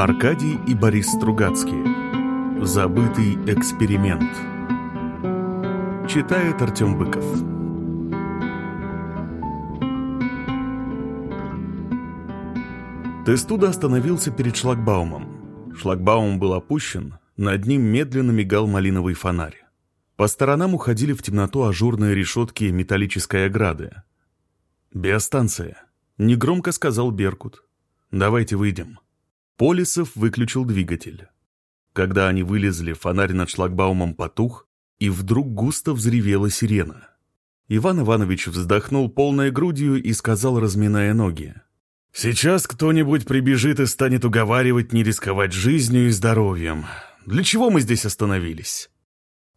Аркадий и Борис Стругацкие. Забытый эксперимент. Читает Артем Быков. Тестуда остановился перед шлагбаумом. Шлагбаум был опущен, над ним медленно мигал малиновый фонарь. По сторонам уходили в темноту ажурные решетки металлической ограды. «Биостанция», — негромко сказал Беркут. «Давайте выйдем». Полисов выключил двигатель. Когда они вылезли, фонарь над шлагбаумом потух, и вдруг густо взревела сирена. Иван Иванович вздохнул полной грудью и сказал, разминая ноги. «Сейчас кто-нибудь прибежит и станет уговаривать не рисковать жизнью и здоровьем. Для чего мы здесь остановились?»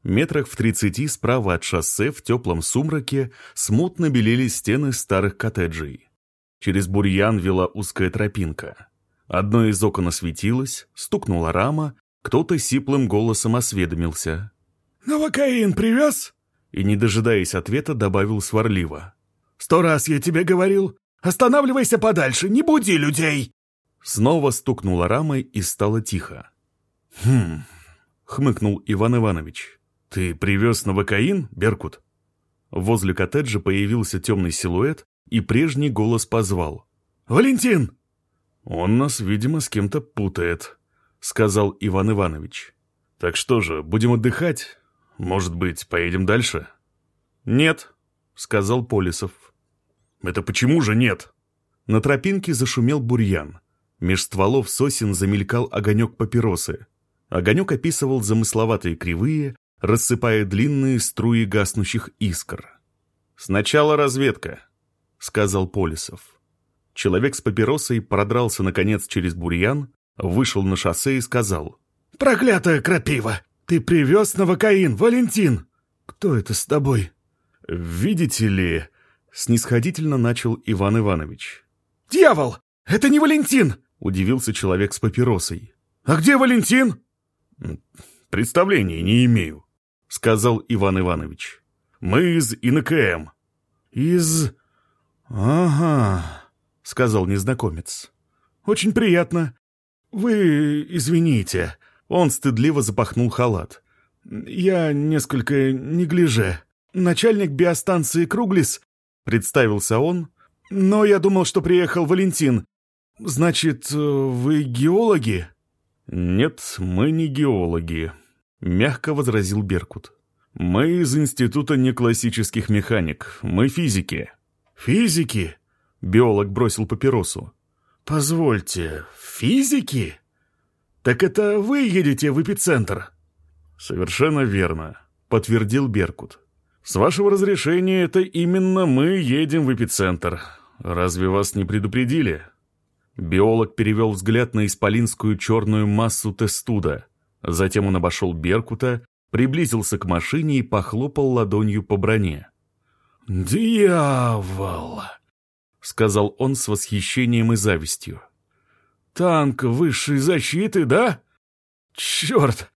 Метрах в тридцати справа от шоссе в теплом сумраке смутно белели стены старых коттеджей. Через бурьян вела узкая тропинка. Одно из окон осветилось, стукнула рама, кто-то сиплым голосом осведомился. «Новокаин привез?» И, не дожидаясь ответа, добавил сварливо. «Сто раз я тебе говорил, останавливайся подальше, не буди людей!» Снова стукнула рамой и стало тихо. «Хм...» — хмыкнул Иван Иванович. «Ты привез новокаин, Беркут?» Возле коттеджа появился темный силуэт, и прежний голос позвал. «Валентин!» «Он нас, видимо, с кем-то путает», — сказал Иван Иванович. «Так что же, будем отдыхать? Может быть, поедем дальше?» «Нет», — сказал Полисов. «Это почему же нет?» На тропинке зашумел бурьян. Меж стволов сосен замелькал огонек папиросы. Огонек описывал замысловатые кривые, рассыпая длинные струи гаснущих искр. «Сначала разведка», — сказал Полисов. Человек с папиросой продрался, наконец, через бурьян, вышел на шоссе и сказал. «Проклятая крапива! Ты привез новокаин, Валентин! Кто это с тобой?» «Видите ли...» — снисходительно начал Иван Иванович. «Дьявол! Это не Валентин!» — удивился человек с папиросой. «А где Валентин?» «Представления не имею», — сказал Иван Иванович. «Мы из ИНКМ». «Из... Ага», — сказал незнакомец. «Очень приятно. Вы извините». Он стыдливо запахнул халат. «Я несколько неглиже. Начальник биостанции Круглис», — представился он. «Но я думал, что приехал Валентин. Значит, вы геологи?» «Нет, мы не геологи», — мягко возразил Беркут. «Мы из Института неклассических механик. Мы физики». «Физики?» — биолог бросил папиросу. «Позвольте, физики? Так это вы едете в эпицентр?» «Совершенно верно», — подтвердил Беркут. «С вашего разрешения это именно мы едем в эпицентр. Разве вас не предупредили?» Биолог перевел взгляд на исполинскую черную массу тестуда — Затем он обошел Беркута, приблизился к машине и похлопал ладонью по броне. «Дьявол!» — сказал он с восхищением и завистью. «Танк высшей защиты, да? Черт!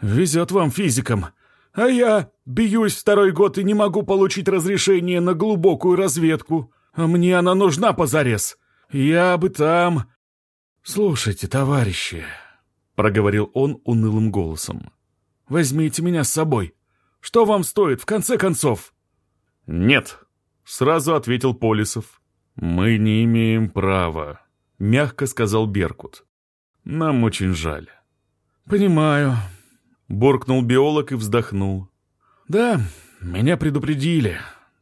Везет вам физикам. А я бьюсь второй год и не могу получить разрешение на глубокую разведку. А мне она нужна позарез. Я бы там... Слушайте, товарищи, проговорил он унылым голосом. «Возьмите меня с собой. Что вам стоит, в конце концов?» «Нет», — сразу ответил Полисов. «Мы не имеем права», — мягко сказал Беркут. «Нам очень жаль». «Понимаю», — буркнул биолог и вздохнул. «Да, меня предупредили.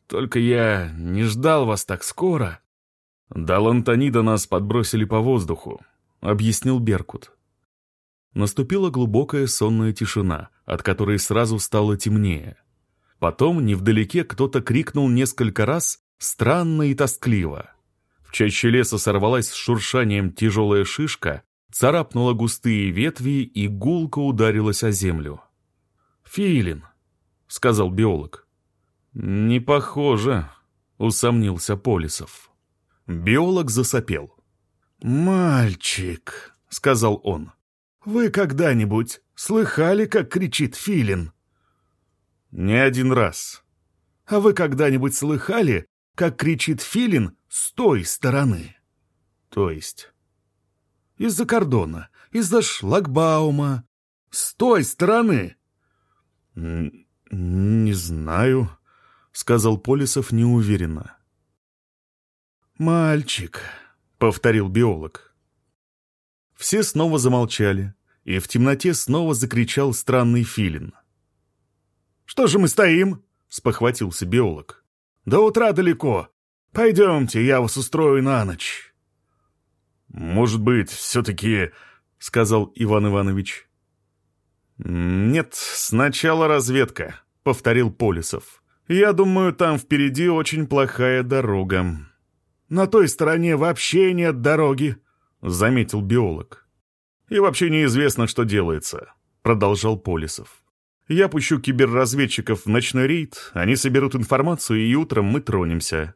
Только я не ждал вас так скоро». «До Лантанида нас подбросили по воздуху», — объяснил Беркут. Наступила глубокая сонная тишина, от которой сразу стало темнее. Потом невдалеке кто-то крикнул несколько раз странно и тоскливо. В чаще леса сорвалась с шуршанием тяжелая шишка, царапнула густые ветви и гулко ударилась о землю. «Филин», — сказал биолог. «Не похоже», — усомнился Полисов. Биолог засопел. «Мальчик», — сказал он, вы когда-нибудь слыхали, как кричит филин? Не один раз. А вы когда-нибудь слыхали, как кричит филин с той стороны? То есть? Из-за кордона, из-за шлагбаума. С той стороны. «Не знаю», — сказал Полисов неуверенно. «Мальчик», — повторил биолог. Все снова замолчали, и в темноте снова закричал странный филин. «Что же мы стоим?» — спохватился биолог. «До утра далеко. Пойдемте, я вас устрою на ночь». «Может быть, все-таки...» — сказал Иван Иванович. «Нет, сначала разведка», — повторил Полисов. «Я думаю, там впереди очень плохая дорога». «На той стороне вообще нет дороги», — заметил биолог. «И вообще неизвестно, что делается», — продолжал Полисов. «Я пущу киберразведчиков в ночной рейд, они соберут информацию, и утром мы тронемся».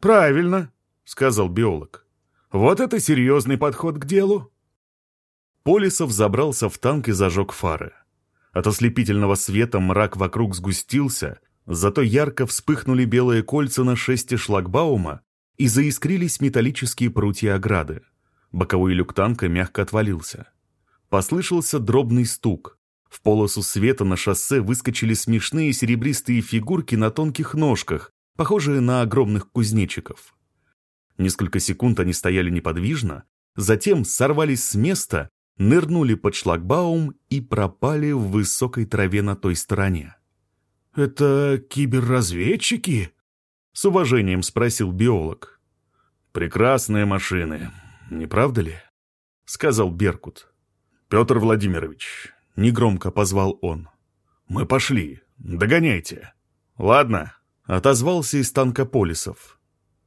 «Правильно», — сказал биолог. «Вот это серьезный подход к делу». Полисов забрался в танк и зажег фары. От ослепительного света мрак вокруг сгустился, зато ярко вспыхнули белые кольца на шесте шлагбаума и заискрились металлические прутья ограды. Боковой люк танка мягко отвалился. Послышался дробный стук. В полосу света на шоссе выскочили смешные серебристые фигурки на тонких ножках, похожие на огромных кузнечиков. Несколько секунд они стояли неподвижно, затем сорвались с места нырнули под шлагбаум и пропали в высокой траве на той стороне. «Это киберразведчики?» — с уважением спросил биолог. «Прекрасные машины, не правда ли?» — сказал Беркут. «Петр Владимирович», — негромко позвал он. «Мы пошли, догоняйте». «Ладно», — отозвался из танка Полисов.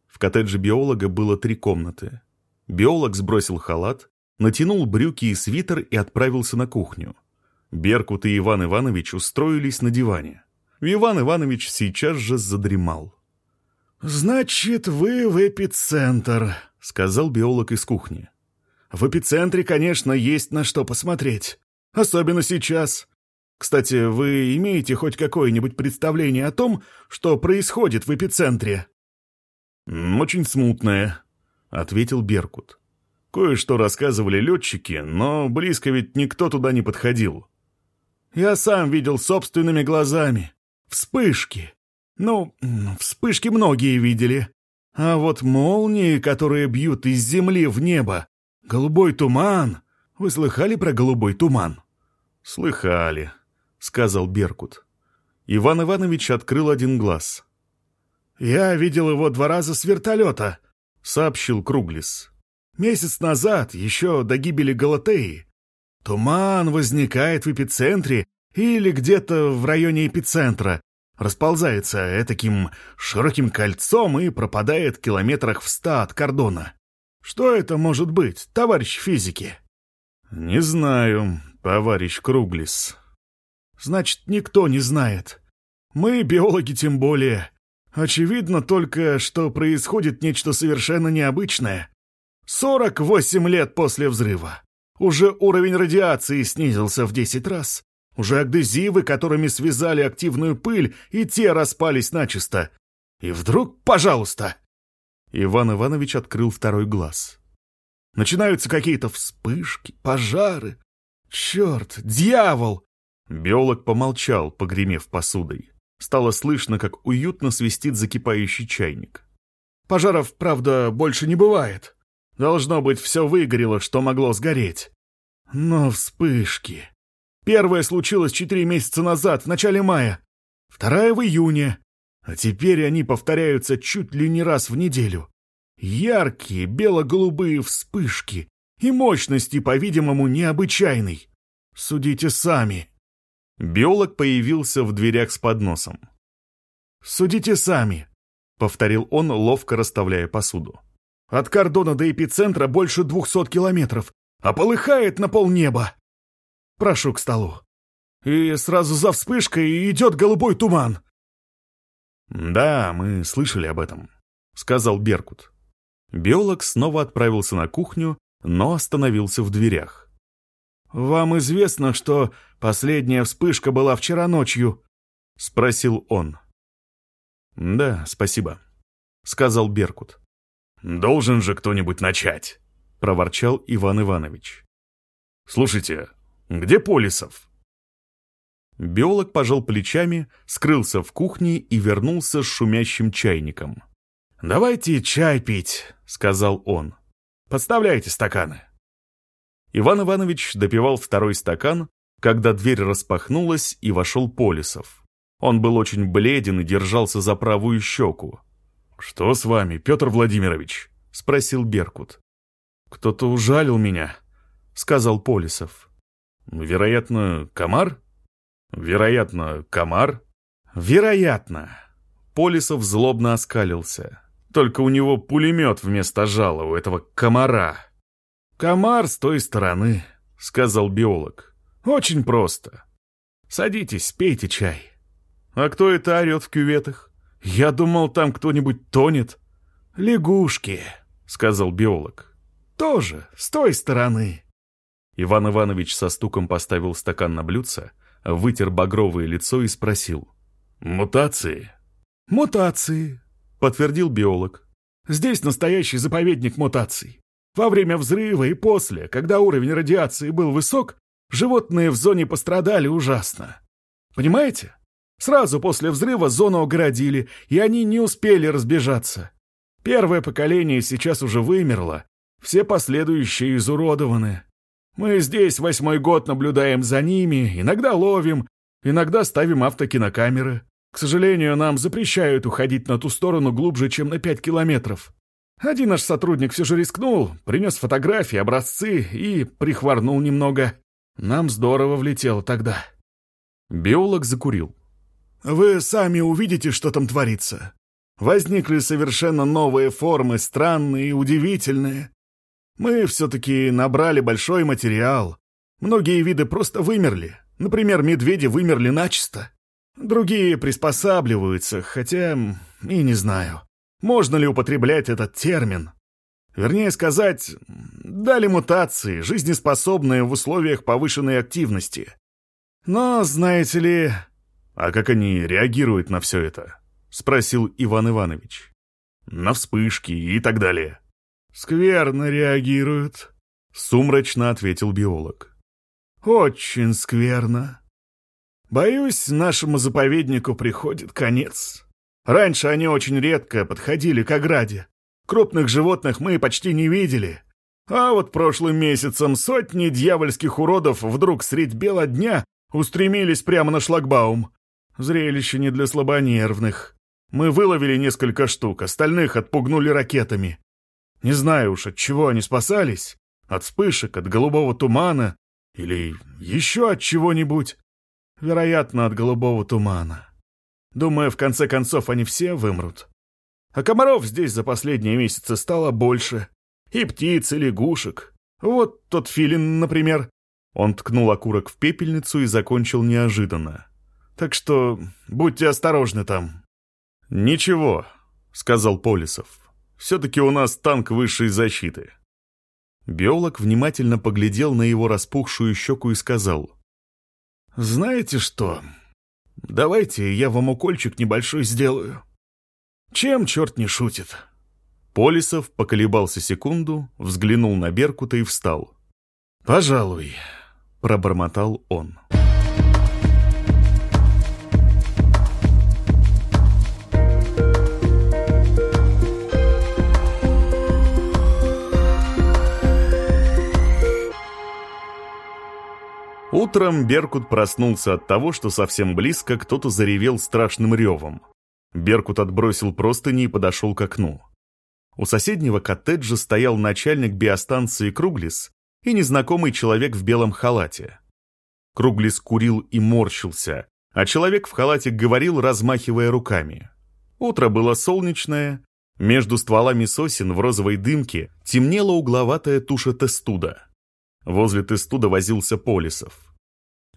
В коттедже биолога было три комнаты. Биолог сбросил халат, натянул брюки и свитер и отправился на кухню. Беркут и Иван Иванович устроились на диване. Иван Иванович сейчас же задремал. «Значит, вы в эпицентр», — сказал биолог из кухни. «В эпицентре, конечно, есть на что посмотреть. Особенно сейчас. Кстати, вы имеете хоть какое-нибудь представление о том, что происходит в эпицентре?» «Очень смутное», — ответил Беркут. Кое-что рассказывали летчики, но близко ведь никто туда не подходил. Я сам видел собственными глазами. Вспышки. Ну, вспышки многие видели. А вот молнии, которые бьют из земли в небо. Голубой туман. Вы слыхали про голубой туман? Слыхали, сказал Беркут. Иван Иванович открыл один глаз. «Я видел его два раза с вертолета», — сообщил Круглис. Месяц назад, еще до гибели Галатеи, туман возникает в эпицентре или где-то в районе эпицентра, расползается таким широким кольцом и пропадает километрах в ста от кордона. Что это может быть, товарищ физики? Не знаю, товарищ Круглис. Значит, никто не знает. Мы, биологи, тем более. Очевидно только, что происходит нечто совершенно необычное. 48 лет после взрыва. Уже уровень радиации снизился в 10 раз. Уже агдезивы, которыми связали активную пыль, и те распались начисто. И вдруг, пожалуйста... Иван Иванович открыл второй глаз. Начинаются какие-то вспышки, пожары. Черт, дьявол! Биолог помолчал, погремев посудой. Стало слышно, как уютно свистит закипающий чайник. Пожаров, правда, больше не бывает. Должно быть, все выгорело, что могло сгореть. Но вспышки. Первая случилась четыре месяца назад, в начале мая. Вторая в июне. А теперь они повторяются чуть ли не раз в неделю. Яркие бело-голубые вспышки. И мощности, по-видимому, необычайной. Судите сами. Биолог появился в дверях с подносом. «Судите сами», — повторил он, ловко расставляя посуду. От кордона до эпицентра больше двухсот километров, а полыхает на полнеба. Прошу к столу. И сразу за вспышкой идет голубой туман. «Да, мы слышали об этом», — сказал Беркут. Биолог снова отправился на кухню, но остановился в дверях. «Вам известно, что последняя вспышка была вчера ночью?» — спросил он. «Да, спасибо», — сказал Беркут. Должен же кто-нибудь начать. — проворчал Иван Иванович. «Слушайте, где Полисов?» Биолог пожал плечами, скрылся в кухне и вернулся с шумящим чайником. «Давайте чай пить», — сказал он. «Подставляйте стаканы». Иван Иванович допивал второй стакан, когда дверь распахнулась и вошел Полисов. Он был очень бледен и держался за правую щеку. «Что с вами, Петр Владимирович?» — спросил Беркут. «Кто-то ужалил меня», — сказал Полисов. «Вероятно, комар?» «Вероятно, комар?» «Вероятно». Полисов злобно оскалился. Только у него пулемет вместо жала у этого комара. «Комар с той стороны», — сказал биолог. «Очень просто. Садитесь, пейте чай». «А кто это орет в кюветах? Я думал, там кто-нибудь тонет». «Лягушки», — сказал биолог. «Тоже с той стороны». Иван Иванович со стуком поставил стакан на блюдце, вытер багровое лицо и спросил. «Мутации?» «Мутации», — подтвердил биолог. «Здесь настоящий заповедник мутаций. Во время взрыва и после, когда уровень радиации был высок, животные в зоне пострадали ужасно. Понимаете? Сразу после взрыва зону огородили, и они не успели разбежаться. Первое поколение сейчас уже вымерло, все последующие изуродованы. Мы здесь восьмой год наблюдаем за ними, иногда ловим, иногда ставим автокинокамеры. К сожалению, нам запрещают уходить на ту сторону глубже, чем на пять километров. Один наш сотрудник все же рискнул, принес фотографии, образцы и прихворнул немного. Нам здорово влетело тогда. Биолог закурил. Вы сами увидите, что там творится. Возникли совершенно новые формы, странные и удивительные. Мы все-таки набрали большой материал. Многие виды просто вымерли. Например, медведи вымерли начисто. Другие приспосабливаются, хотя и не знаю, можно ли употреблять этот термин. Вернее сказать, дали мутации, жизнеспособные в условиях повышенной активности. Но, знаете ли, «А как они реагируют на все это?» — спросил Иван Иванович. «На вспышки и так далее». «Скверно реагируют», — сумрачно ответил биолог. «Очень скверно. Боюсь, нашему заповеднику приходит конец. Раньше они очень редко подходили к ограде. Крупных животных мы почти не видели. А вот прошлым месяцем сотни дьявольских уродов вдруг средь бела дня устремились прямо на шлагбаум. Зрелище не для слабонервных. Мы выловили несколько штук, остальных отпугнули ракетами. Не знаю уж, от чего они спасались. От вспышек, от голубого тумана или еще от чего-нибудь. Вероятно, от голубого тумана. Думаю, в конце концов они все вымрут. А комаров здесь за последние месяцы стало больше. И птиц, и лягушек. Вот тот филин, например. Он ткнул окурок в пепельницу и закончил неожиданно. Так что будьте осторожны там». «Ничего», — сказал Полисов. «Все-таки у нас танк высшей защиты». Биолог внимательно поглядел на его распухшую щеку и сказал. «Знаете что? Давайте я вам укольчик небольшой сделаю. Чем черт не шутит?» Полисов поколебался секунду, взглянул на Беркута и встал. «Пожалуй», — пробормотал он. Утром Беркут проснулся от того, что совсем близко кто-то заревел страшным ревом. Беркут отбросил простыни и подошел к окну. У соседнего коттеджа стоял начальник биостанции Круглис и незнакомый человек в белом халате. Круглис курил и морщился, а человек в халате говорил, размахивая руками. Утро было солнечное, между стволами сосен в розовой дымке темнела угловатая туша тестуда. Возле тестуда возился Полисов.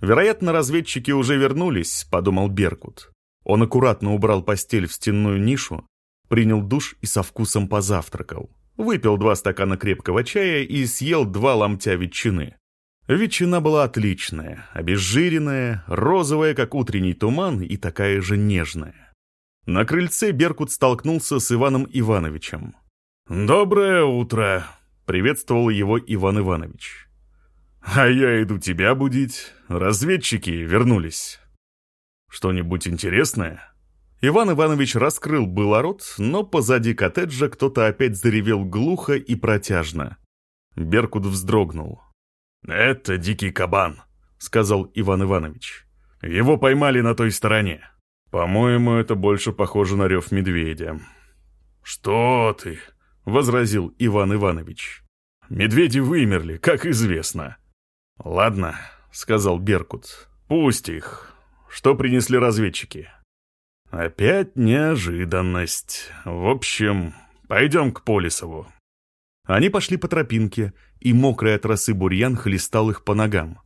«Вероятно, разведчики уже вернулись», — подумал Беркут. Он аккуратно убрал постель в стенную нишу, принял душ и со вкусом позавтракал. Выпил два стакана крепкого чая и съел два ломтя ветчины. Ветчина была отличная, обезжиренная, розовая, как утренний туман, и такая же нежная. На крыльце Беркут столкнулся с Иваном Ивановичем. «Доброе утро», — приветствовал его Иван Иванович. «А я иду тебя будить. Разведчики вернулись. Что-нибудь интересное?» Иван Иванович раскрыл было рот, но позади коттеджа кто-то опять заревел глухо и протяжно. Беркут вздрогнул. «Это дикий кабан», — сказал Иван Иванович. «Его поймали на той стороне. По-моему, это больше похоже на рев медведя». «Что ты?» — возразил Иван Иванович. «Медведи вымерли, как известно». «Ладно», — сказал Беркут. «Пусть их. Что принесли разведчики?» Опять неожиданность. В общем, пойдем к Полисову. Они пошли по тропинке, и мокрый от росы бурьян хлестал их по ногам.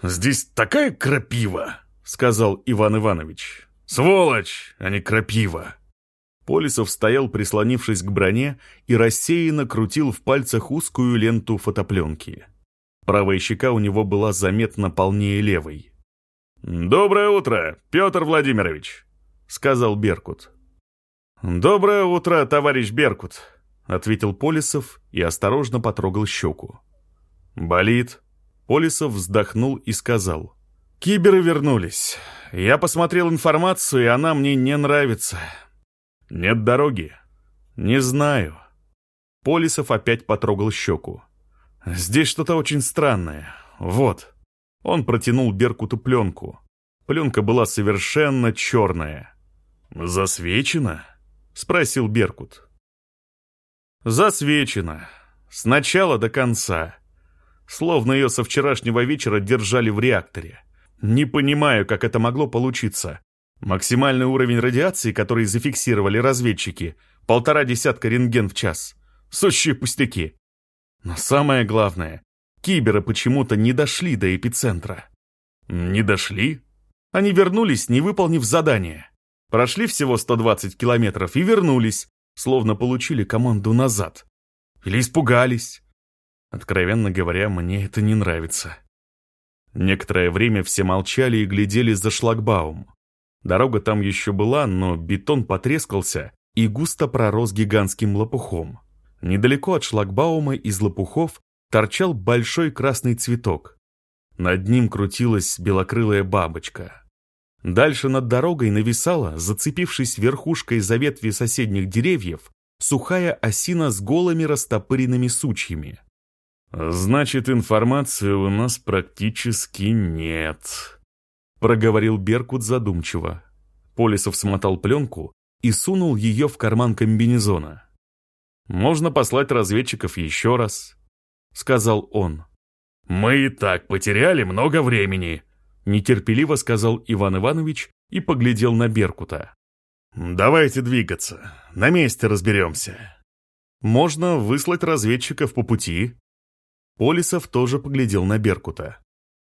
«Здесь такая крапива!» — сказал Иван Иванович. «Сволочь, а не крапива!» Полисов стоял, прислонившись к броне, и рассеянно крутил в пальцах узкую ленту фотопленки. Правая щека у него была заметно полнее левой. «Доброе утро, Петр Владимирович!» сказал Беркут. «Доброе утро, товарищ Беркут», — ответил Полисов и осторожно потрогал щеку. «Болит?» Полисов вздохнул и сказал. «Киберы вернулись. Я посмотрел информацию, и она мне не нравится. Нет дороги. Не знаю». Полисов опять потрогал щеку. «Здесь что-то очень странное. Вот». Он протянул Беркуту пленку. Пленка была совершенно черная. «Засвечено?» — спросил Беркут. «Засвечено. С начала до конца. Словно ее со вчерашнего вечера держали в реакторе. Не понимаю, как это могло получиться. Максимальный уровень радиации, который зафиксировали разведчики, полтора десятка рентген в час. Сущие пустяки. Но самое главное, киберы почему-то не дошли до эпицентра. Не дошли? Они вернулись, не выполнив задание. Прошли всего 120 километров и вернулись, словно получили команду назад. Или испугались. Откровенно говоря, мне это не нравится. Некоторое время все молчали и глядели за шлагбаум. Дорога там еще была, но бетон потрескался и густо пророс гигантским лопухом. Недалеко от шлагбаума из лопухов торчал большой красный цветок. Над ним крутилась белокрылая бабочка. Дальше над дорогой нависала, зацепившись верхушкой за ветви соседних деревьев, сухая осина с голыми растопыренными сучьями. «Значит, информации у нас практически нет», — проговорил Беркут задумчиво. Полисов смотал пленку и сунул ее в карман комбинезона. «Можно послать разведчиков еще раз», — сказал он. «Мы и так потеряли много времени», Нетерпеливо сказал Иван Иванович и поглядел на Беркута. «Давайте двигаться. На месте разберемся. Можно выслать разведчиков по пути». Полисов тоже поглядел на Беркута.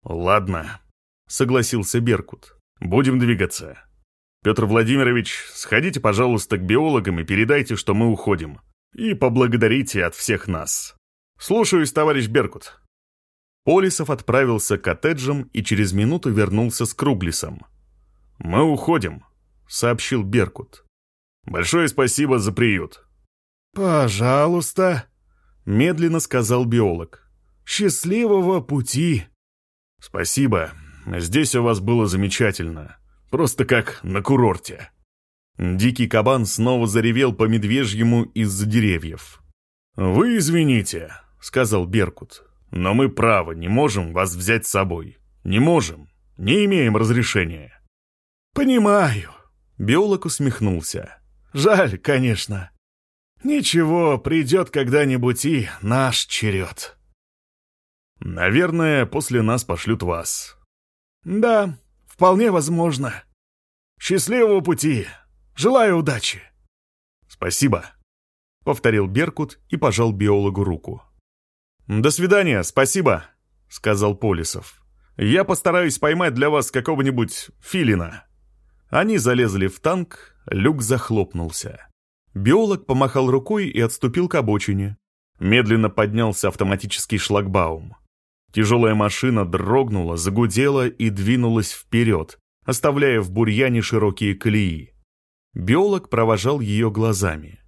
«Ладно», — согласился Беркут. «Будем двигаться. Петр Владимирович, сходите, пожалуйста, к биологам и передайте, что мы уходим. И поблагодарите от всех нас. Слушаюсь, товарищ Беркут». Полисов отправился к коттеджам и через минуту вернулся с Круглисом. «Мы уходим», — сообщил Беркут. «Большое спасибо за приют». «Пожалуйста», — медленно сказал биолог. «Счастливого пути!» «Спасибо. Здесь у вас было замечательно. Просто как на курорте». Дикий кабан снова заревел по медвежьему из-за деревьев. «Вы извините», — сказал Беркут. Но мы, право, не можем вас взять с собой. Не можем. Не имеем разрешения». «Понимаю», — биолог усмехнулся. «Жаль, конечно. Ничего, придет когда-нибудь и наш черед». «Наверное, после нас пошлют вас». «Да, вполне возможно. Счастливого пути. Желаю удачи». «Спасибо», — повторил Беркут и пожал биологу руку. «До свидания, спасибо», — сказал Полисов. «Я постараюсь поймать для вас какого-нибудь филина». Они залезли в танк, люк захлопнулся. Биолог помахал рукой и отступил к обочине. Медленно поднялся автоматический шлагбаум. Тяжелая машина дрогнула, загудела и двинулась вперед, оставляя в бурьяне широкие колеи. Биолог провожал ее глазами.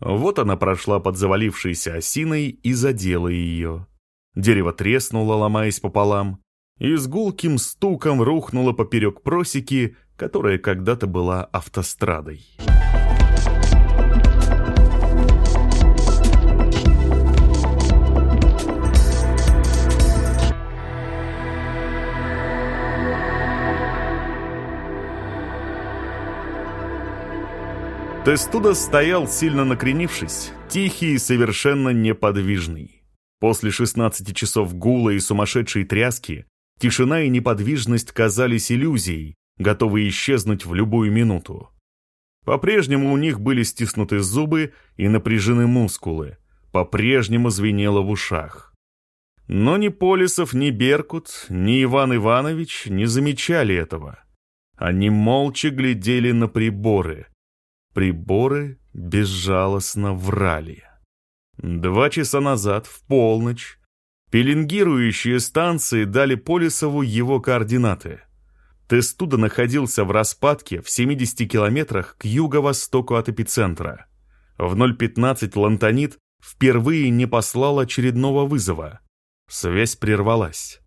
Вот она прошла под завалившейся осиной и задела ее. Дерево треснуло, ломаясь пополам, и с гулким стуком рухнуло поперек просеки, которая когда-то была автострадой. Тестуда стоял, сильно накренившись, тихий и совершенно неподвижный. После 16 часов гула и сумасшедшей тряски тишина и неподвижность казались иллюзией, готовой исчезнуть в любую минуту. По-прежнему у них были стиснуты зубы и напряжены мускулы, по-прежнему звенело в ушах. Но ни Полисов, ни Беркут, ни Иван Иванович не замечали этого. Они молча глядели на приборы — Приборы безжалостно врали. Два часа назад, в полночь, пеленгирующие станции дали Полисову его координаты. Тестуда находился в распадке в 70 километрах к юго-востоку от эпицентра. В 0.15 Лантонит впервые не послал очередного вызова. Связь прервалась.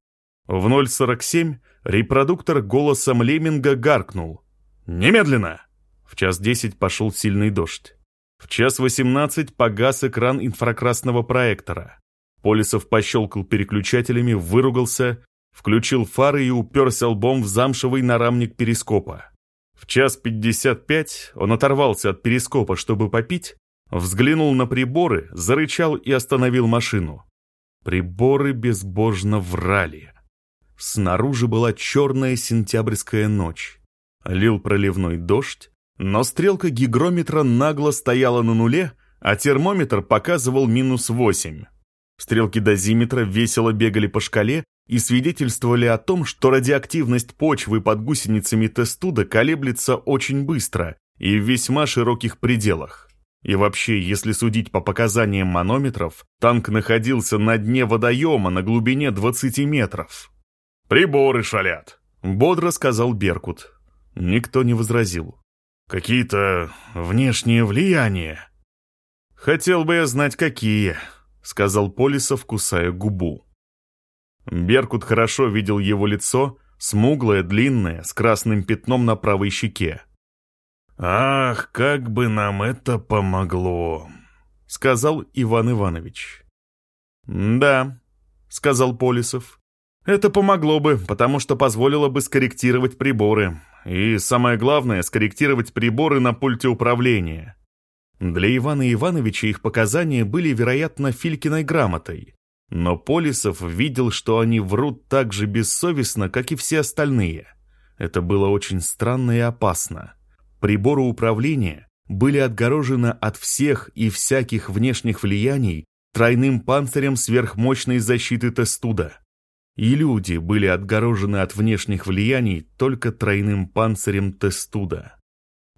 В 0.47 репродуктор голосом Леминга гаркнул. «Немедленно!» В час десять пошел сильный дождь. В час восемнадцать погас экран инфракрасного проектора. Полисов пощелкал переключателями, выругался, включил фары и уперся лбом в замшевый нарамник перископа. В час пятьдесят пять он оторвался от перископа, чтобы попить, взглянул на приборы, зарычал и остановил машину. Приборы безбожно врали. Снаружи была черная сентябрьская ночь. Лил проливной дождь, но стрелка гигрометра нагло стояла на нуле, а термометр показывал минус 8. Стрелки дозиметра весело бегали по шкале и свидетельствовали о том, что радиоактивность почвы под гусеницами Тестуда колеблется очень быстро и в весьма широких пределах. И вообще, если судить по показаниям манометров, танк находился на дне водоема на глубине 20 метров. «Приборы шалят», — бодро сказал Беркут. Никто не возразил. Какие-то внешние влияния. Хотел бы я знать, какие, сказал Полисов, кусая губу. Беркут хорошо видел его лицо, смуглое, длинное, с красным пятном на правой щеке. «Ах, как бы нам это помогло!» — сказал Иван Иванович. «Да», — сказал Полисов. «Это помогло бы, потому что позволило бы скорректировать приборы. И, самое главное, скорректировать приборы на пульте управления. Для Ивана Ивановича их показания были, вероятно, Филькиной грамотой. Но Полисов видел, что они врут так же бессовестно, как и все остальные. Это было очень странно и опасно. Приборы управления были отгорожены от всех и всяких внешних влияний тройным панцирем сверхмощной защиты Тестуда и люди были отгорожены от внешних влияний только тройным панцирем Тестуда.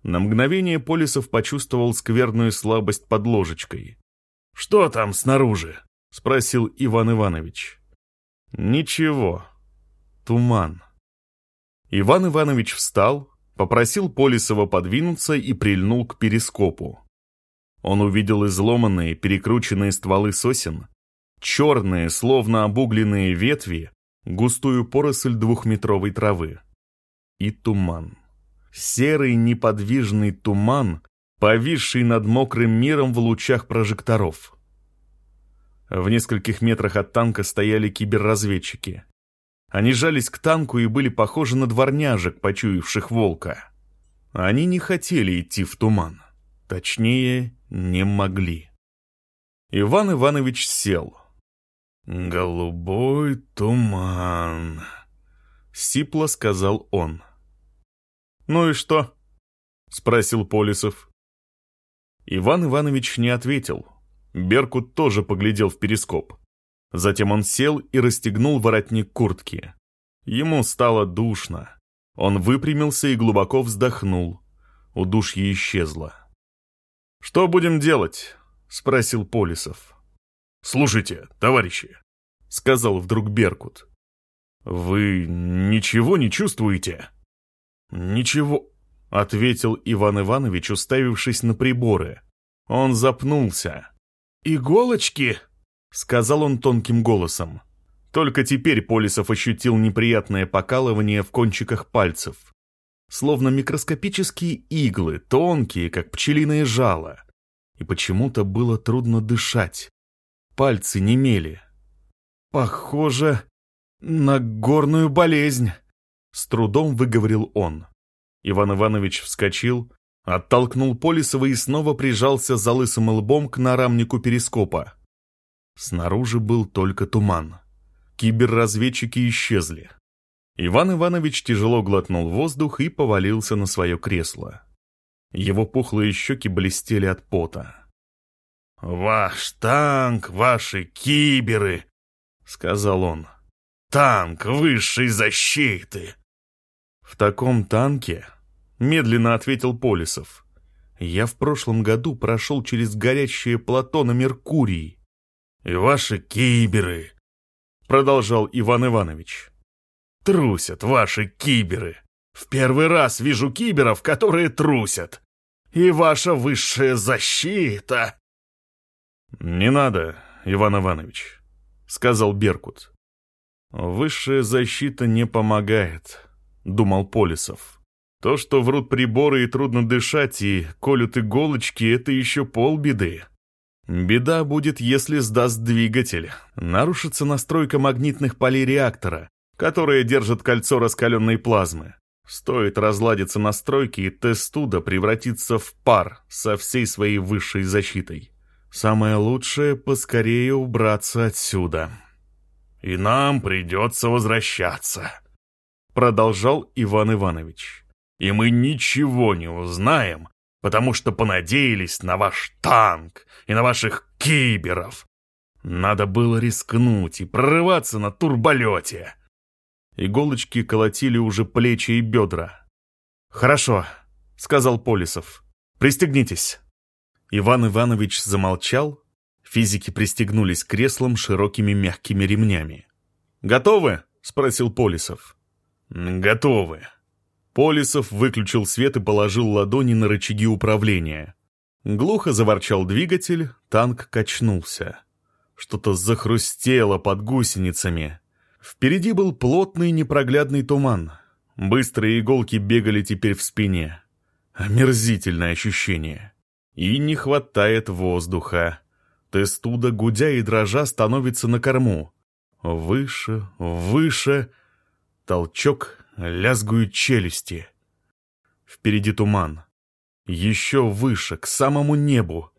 На мгновение Полисов почувствовал скверную слабость под ложечкой. «Что там снаружи?» — спросил Иван Иванович. «Ничего. Туман». Иван Иванович встал, попросил Полисова подвинуться и прильнул к перископу. Он увидел изломанные, перекрученные стволы сосен, черные, словно обугленные ветви, густую поросль двухметровой травы. И туман. Серый неподвижный туман, повисший над мокрым миром в лучах прожекторов. В нескольких метрах от танка стояли киберразведчики. Они жались к танку и были похожи на дворняжек, почуявших волка. Они не хотели идти в туман. Точнее, не могли. Иван Иванович сел. «Голубой туман», — сипло сказал он. «Ну и что?» — спросил Полисов. Иван Иванович не ответил. Беркут тоже поглядел в перископ. Затем он сел и расстегнул воротник куртки. Ему стало душно. Он выпрямился и глубоко вздохнул. Удушье исчезло. «Что будем делать?» — спросил Полисов. «Слушайте, товарищи», — сказал вдруг Беркут. «Вы ничего не чувствуете?» «Ничего», — ответил Иван Иванович, уставившись на приборы. Он запнулся. «Иголочки?» — сказал он тонким голосом. Только теперь Полисов ощутил неприятное покалывание в кончиках пальцев. Словно микроскопические иглы, тонкие, как пчелиное жало. И почему-то было трудно дышать. Пальцы немели. «Похоже на горную болезнь», — с трудом выговорил он. Иван Иванович вскочил, оттолкнул Полисова и снова прижался за лысым лбом к нарамнику перископа. Снаружи был только туман. Киберразведчики исчезли. Иван Иванович тяжело глотнул воздух и повалился на свое кресло. Его пухлые щеки блестели от пота. «Ваш танк, ваши киберы!» — сказал он. «Танк высшей защиты!» «В таком танке?» — медленно ответил Полисов. «Я в прошлом году прошел через горящее плато на Меркурии». «И ваши киберы!» — продолжал Иван Иванович. «Трусят ваши киберы! В первый раз вижу киберов, которые трусят! И ваша высшая защита!» «Не надо, Иван Иванович», — сказал Беркут. «Высшая защита не помогает», — думал Полисов. «То, что врут приборы и трудно дышать, и колют иголочки, это еще полбеды. Беда будет, если сдаст двигатель. Нарушится настройка магнитных полей реактора, которые держат кольцо раскаленной плазмы. Стоит разладиться настройки, и тестуда превратится в пар со всей своей высшей защитой. Самое лучшее — поскорее убраться отсюда». «И нам придется возвращаться», — продолжал Иван Иванович. «И мы ничего не узнаем, потому что понадеялись на ваш танк и на ваших киберов. Надо было рискнуть и прорываться на турболете». Иголочки колотили уже плечи и бедра. «Хорошо», — сказал Полисов. «Пристегнитесь». Иван Иванович замолчал, Физики пристегнулись к креслам широкими мягкими ремнями. «Готовы?» — спросил Полисов. «Готовы». Полисов выключил свет и положил ладони на рычаги управления. Глухо заворчал двигатель, танк качнулся. Что-то захрустело под гусеницами. Впереди был плотный непроглядный туман. Быстрые иголки бегали теперь в спине. Омерзительное ощущение. И не хватает воздуха. Тестуда, гудя и дрожа, становится на корму. Выше, выше. Толчок, лязгуют челюсти. Впереди туман. Еще выше, к самому небу.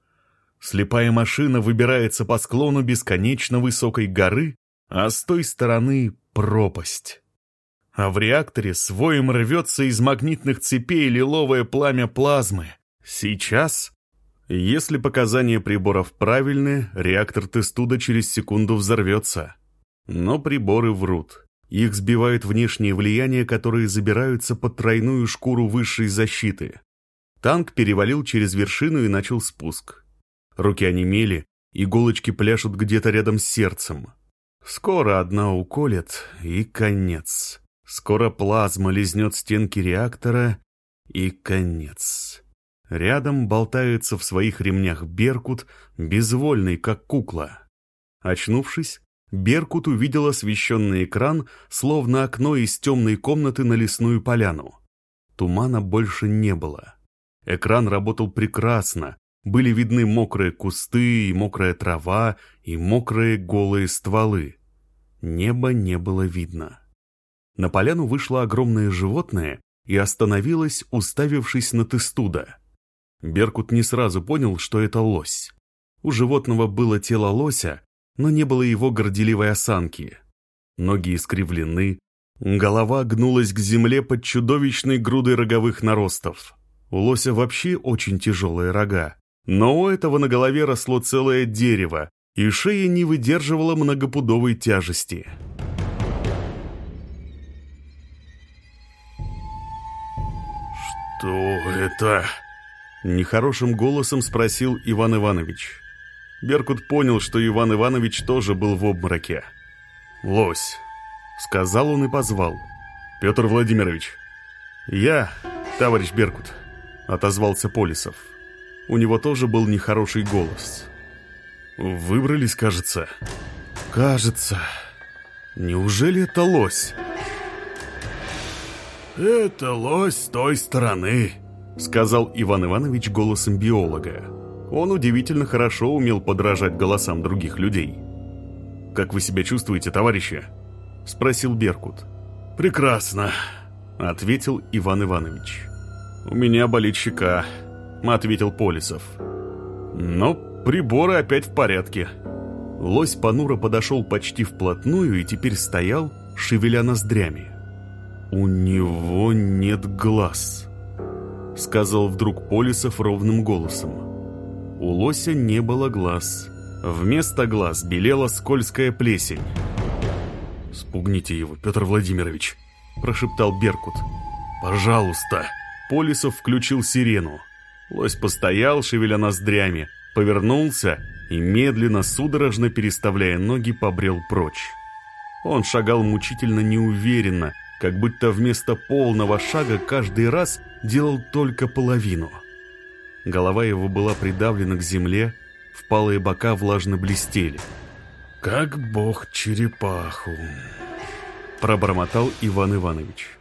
Слепая машина выбирается по склону бесконечно высокой горы, а с той стороны — пропасть. А в реакторе своим рвется из магнитных цепей лиловое пламя плазмы. Сейчас если показания приборов правильны, реактор Тестуда через секунду взорвется. Но приборы врут. Их сбивают внешние влияния, которые забираются под тройную шкуру высшей защиты. Танк перевалил через вершину и начал спуск. Руки онемели, иголочки пляшут где-то рядом с сердцем. Скоро одна уколет, и конец. Скоро плазма лизнет стенки реактора, и конец. Рядом болтается в своих ремнях Беркут, безвольный, как кукла. Очнувшись, Беркут увидел освещенный экран, словно окно из темной комнаты на лесную поляну. Тумана больше не было. Экран работал прекрасно, были видны мокрые кусты и мокрая трава, и мокрые голые стволы. Неба не было видно. На поляну вышло огромное животное и остановилось, уставившись на Тестуда. Беркут не сразу понял, что это лось. У животного было тело лося, но не было его горделивой осанки. Ноги искривлены, голова гнулась к земле под чудовищной грудой роговых наростов. У лося вообще очень тяжелые рога, но у этого на голове росло целое дерево, и шея не выдерживала многопудовой тяжести. «Что это?» Нехорошим голосом спросил Иван Иванович. Беркут понял, что Иван Иванович тоже был в обмороке. «Лось», — сказал он и позвал. «Петр Владимирович». «Я, товарищ Беркут», — отозвался Полисов. У него тоже был нехороший голос. «Выбрались, кажется?» «Кажется. Неужели это лось?» «Это лось с той стороны», — сказал Иван Иванович голосом биолога. Он удивительно хорошо умел подражать голосам других людей. «Как вы себя чувствуете, товарищи?» — спросил Беркут. «Прекрасно», — ответил Иван Иванович. «У меня болит щека», — ответил Полисов. «Но приборы опять в порядке». Лось понуро подошел почти вплотную и теперь стоял, шевеля ноздрями. «У него нет глаз», — сказал вдруг Полисов ровным голосом. У лося не было глаз. Вместо глаз белела скользкая плесень. «Спугните его, Петр Владимирович», — прошептал Беркут. «Пожалуйста». Полисов включил сирену. Лось постоял, шевеля ноздрями, повернулся и, медленно, судорожно переставляя ноги, побрел прочь. Он шагал мучительно неуверенно, как будто вместо полного шага каждый раз делал только половину. Голова его была придавлена к земле, впалые бока влажно блестели. «Как бог черепаху!» — пробормотал Иван Иванович.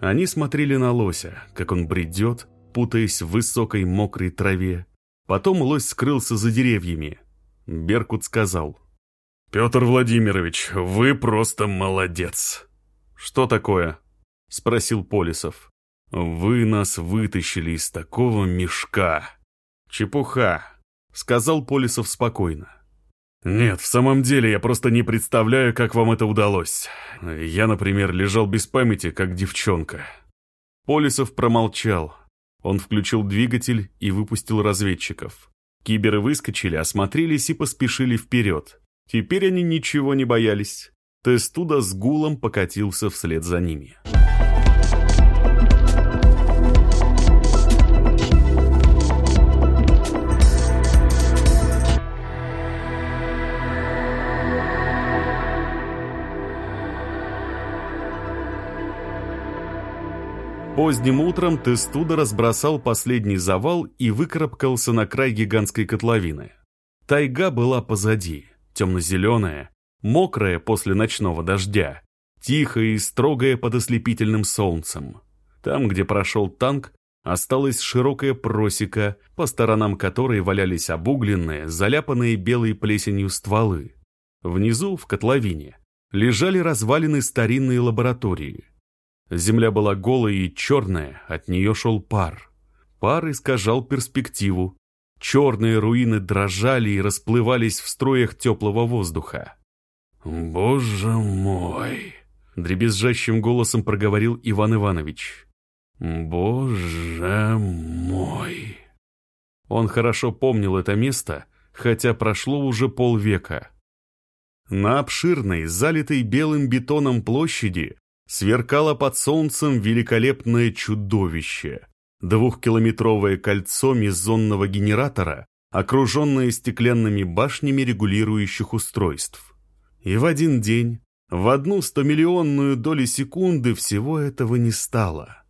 Они смотрели на лося, как он бредет, путаясь в высокой мокрой траве. Потом лось скрылся за деревьями. Беркут сказал. «Петр Владимирович, вы просто молодец!» «Что такое?» — спросил Полисов. «Вы нас вытащили из такого мешка». «Чепуха», — сказал Полисов спокойно. «Нет, в самом деле я просто не представляю, как вам это удалось. Я, например, лежал без памяти, как девчонка». Полисов промолчал. Он включил двигатель и выпустил разведчиков. Киберы выскочили, осмотрелись и поспешили вперед. Теперь они ничего не боялись. Тестуда с гулом покатился вслед за ними. Поздним утром Тестуда разбросал последний завал и выкарабкался на край гигантской котловины. Тайга была позади, темно-зеленая, мокрая после ночного дождя, тихая и строгая под ослепительным солнцем. Там, где прошел танк, осталась широкая просека, по сторонам которой валялись обугленные, заляпанные белой плесенью стволы. Внизу, в котловине, лежали развалины старинной лаборатории. Земля была голая и черная, от нее шел пар. Пар искажал перспективу. Черные руины дрожали и расплывались в строях теплого воздуха. «Боже мой!» — дребезжащим голосом проговорил Иван Иванович. «Боже мой!» Он хорошо помнил это место, хотя прошло уже полвека. На обширной, залитой белым бетоном площади сверкало под солнцем великолепное чудовище. Двухкилометровое кольцо мезонного генератора, окруженное стеклянными башнями регулирующих устройств. И в один день, в одну стомиллионную долю секунды всего этого не стало.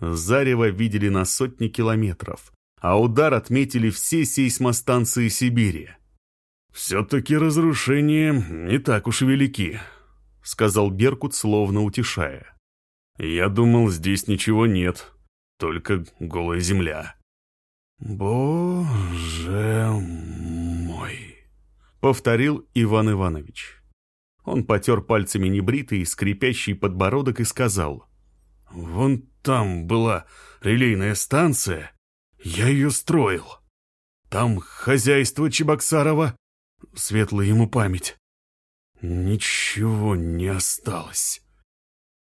Зарево видели на сотни километров, а удар отметили все сейсмостанции Сибири. «Все-таки разрушения не так уж велики», — сказал Беркут, словно утешая. «Я думал, здесь ничего нет, только голая земля». «Боже мой!» — повторил Иван Иванович. Он потер пальцами небритый, скрипящий подбородок и сказал. «Вон там была релейная станция. Я ее строил. Там хозяйство Чебоксарова. Светлая ему память. Ничего не осталось».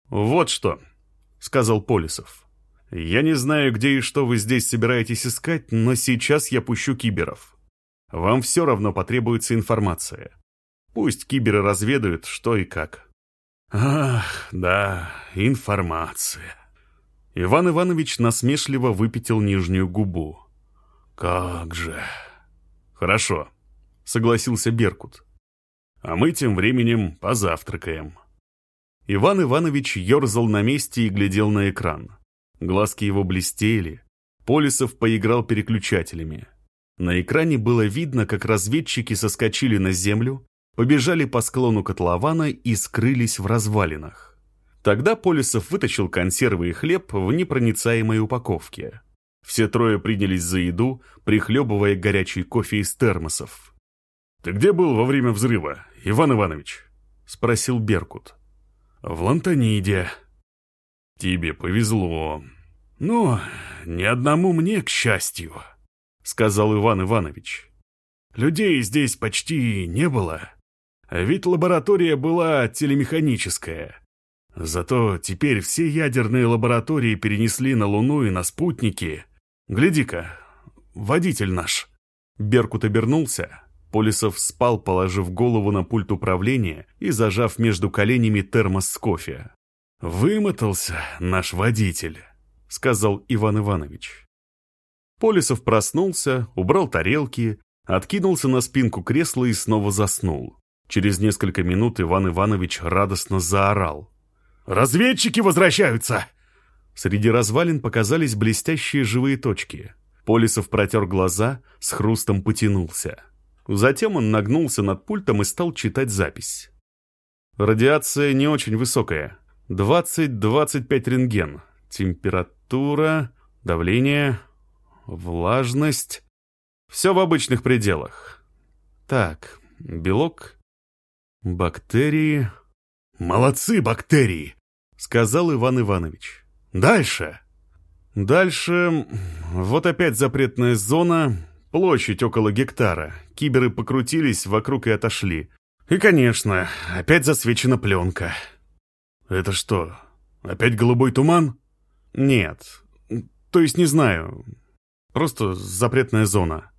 «Вот что», — сказал Полисов. «Я не знаю, где и что вы здесь собираетесь искать, но сейчас я пущу киберов. Вам все равно потребуется информация. Пусть киберы разведают, что и как. Ах, да, информация. Иван Иванович насмешливо выпятил нижнюю губу. Как же. Хорошо, согласился Беркут. А мы тем временем позавтракаем. Иван Иванович ерзал на месте и глядел на экран. Глазки его блестели. Полисов поиграл переключателями. На экране было видно, как разведчики соскочили на землю, побежали по склону котлована и скрылись в развалинах. Тогда Полисов вытащил консервы и хлеб в непроницаемой упаковке. Все трое принялись за еду, прихлебывая горячий кофе из термосов. «Ты где был во время взрыва, Иван Иванович?» — спросил Беркут. «В Лантониде». «Тебе повезло. Но ни одному мне, к счастью», — сказал Иван Иванович. «Людей здесь почти не было. Ведь лаборатория была телемеханическая. Зато теперь все ядерные лаборатории перенесли на Луну и на спутники. Гляди-ка, водитель наш». Беркут обернулся. Полисов спал, положив голову на пульт управления и зажав между коленями термос с кофе. «Вымотался наш водитель», — сказал Иван Иванович. Полисов проснулся, убрал тарелки, откинулся на спинку кресла и снова заснул. Через несколько минут Иван Иванович радостно заорал. «Разведчики возвращаются!» Среди развалин показались блестящие живые точки. Полисов протер глаза, с хрустом потянулся. Затем он нагнулся над пультом и стал читать запись. Радиация не очень высокая. 20-25 рентген. Температура, давление, влажность. Все в обычных пределах. Так, белок, бактерии... «Молодцы, бактерии!» — сказал Иван Иванович. «Дальше!» «Дальше... Вот опять запретная зона, площадь около гектара. Киберы покрутились вокруг и отошли. И, конечно, опять засвечена пленка». «Это что, опять голубой туман?» «Нет. То есть не знаю. Просто запретная зона».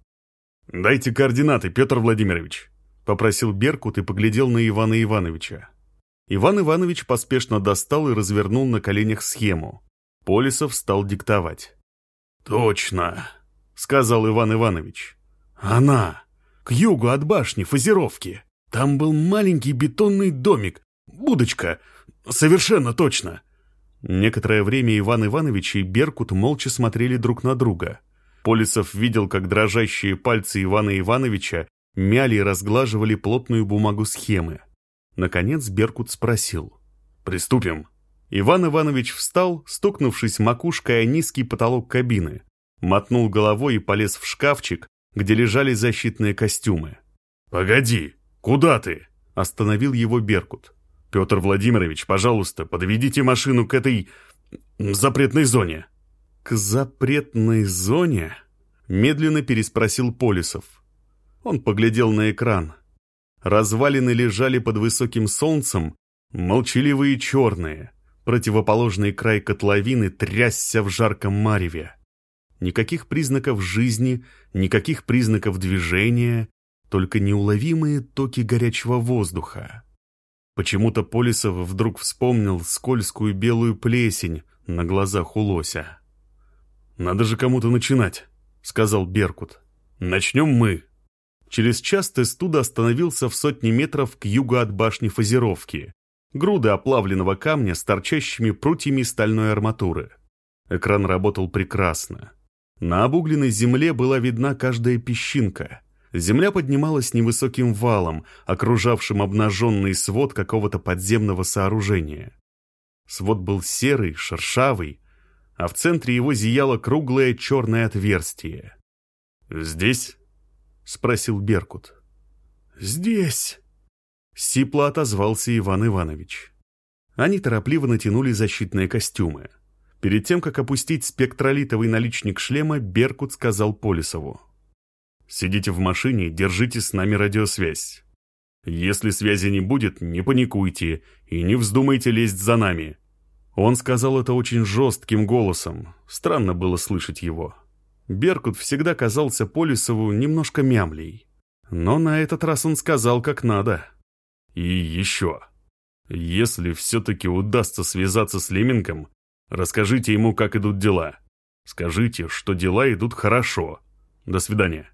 «Дайте координаты, Петр Владимирович», — попросил Беркут и поглядел на Ивана Ивановича. Иван Иванович поспешно достал и развернул на коленях схему. Полисов стал диктовать. «Точно», — сказал Иван Иванович. «Она, к югу от башни фазировки. Там был маленький бетонный домик, будочка, совершенно точно». Некоторое время Иван Иванович и Беркут молча смотрели друг на друга. Полисов видел, как дрожащие пальцы Ивана Ивановича мяли и разглаживали плотную бумагу схемы. Наконец Беркут спросил. «Приступим». Иван Иванович встал, стукнувшись макушкой о низкий потолок кабины, мотнул головой и полез в шкафчик, где лежали защитные костюмы. «Погоди, куда ты?» — остановил его Беркут. «Петр Владимирович, пожалуйста, подведите машину к этой... запретной зоне». «К запретной зоне?» — медленно переспросил Полисов. Он поглядел на экран. Развалины лежали под высоким солнцем, молчаливые черные. Противоположный край котловины трясся в жарком мареве. Никаких признаков жизни, никаких признаков движения, только неуловимые токи горячего воздуха. Почему-то Полисов вдруг вспомнил скользкую белую плесень на глазах у лося. «Надо же кому-то начинать», — сказал Беркут. «Начнем мы». Через час Тестуда остановился в сотне метров к югу от башни фазировки. Груды оплавленного камня с торчащими прутьями стальной арматуры. Экран работал прекрасно. На обугленной земле была видна каждая песчинка. Земля поднималась невысоким валом, окружавшим обнаженный свод какого-то подземного сооружения. Свод был серый, шершавый, а в центре его зияло круглое черное отверстие. «Здесь?» — спросил Беркут. «Здесь!» — сипло отозвался Иван Иванович. Они торопливо натянули защитные костюмы. Перед тем, как опустить спектролитовый наличник шлема, Беркут сказал Полисову. «Сидите в машине, держите с нами радиосвязь. Если связи не будет, не паникуйте и не вздумайте лезть за нами». Он сказал это очень жестким голосом, странно было слышать его. Беркут всегда казался Полисову немножко мямлей. Но на этот раз он сказал как надо. И еще. Если все-таки удастся связаться с Лемингом, расскажите ему, как идут дела. Скажите, что дела идут хорошо. До свидания.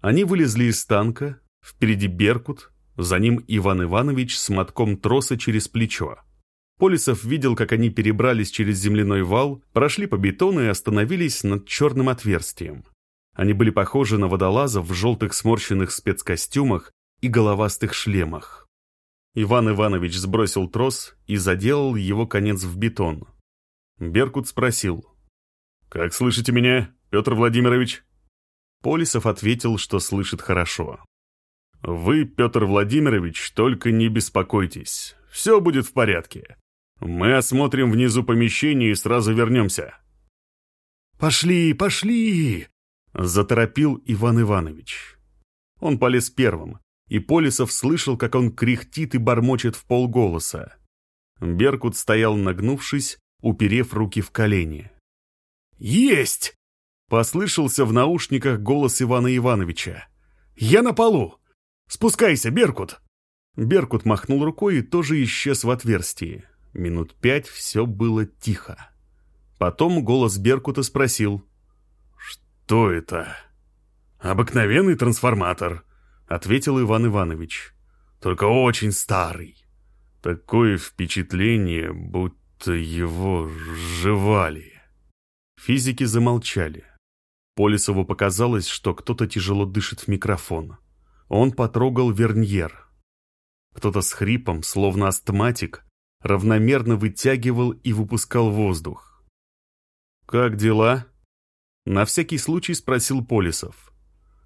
Они вылезли из танка, впереди Беркут, за ним Иван Иванович с мотком троса через плечо. Полисов видел, как они перебрались через земляной вал, прошли по бетону и остановились над черным отверстием. Они были похожи на водолазов в желтых сморщенных спецкостюмах и головастых шлемах. Иван Иванович сбросил трос и заделал его конец в бетон. Беркут спросил. «Как слышите меня, Петр Владимирович?» Полисов ответил, что слышит хорошо. «Вы, Петр Владимирович, только не беспокойтесь. Все будет в порядке. Мы осмотрим внизу помещение и сразу вернемся». «Пошли, пошли!» — заторопил Иван Иванович. Он полез первым, и Полисов слышал, как он кряхтит и бормочет в полголоса. Беркут стоял нагнувшись, уперев руки в колени. «Есть!» — послышался в наушниках голос Ивана Ивановича. «Я на полу! Спускайся, Беркут!» Беркут махнул рукой и тоже исчез в отверстии. Минут пять все было тихо. Потом голос Беркута спросил. «Что это?» «Обыкновенный трансформатор», — ответил Иван Иванович. «Только очень старый. Такое впечатление, будто его жевали». Физики замолчали. Полисову показалось, что кто-то тяжело дышит в микрофон. Он потрогал верньер. Кто-то с хрипом, словно астматик, равномерно вытягивал и выпускал воздух. «Как дела?» На всякий случай спросил Полисов.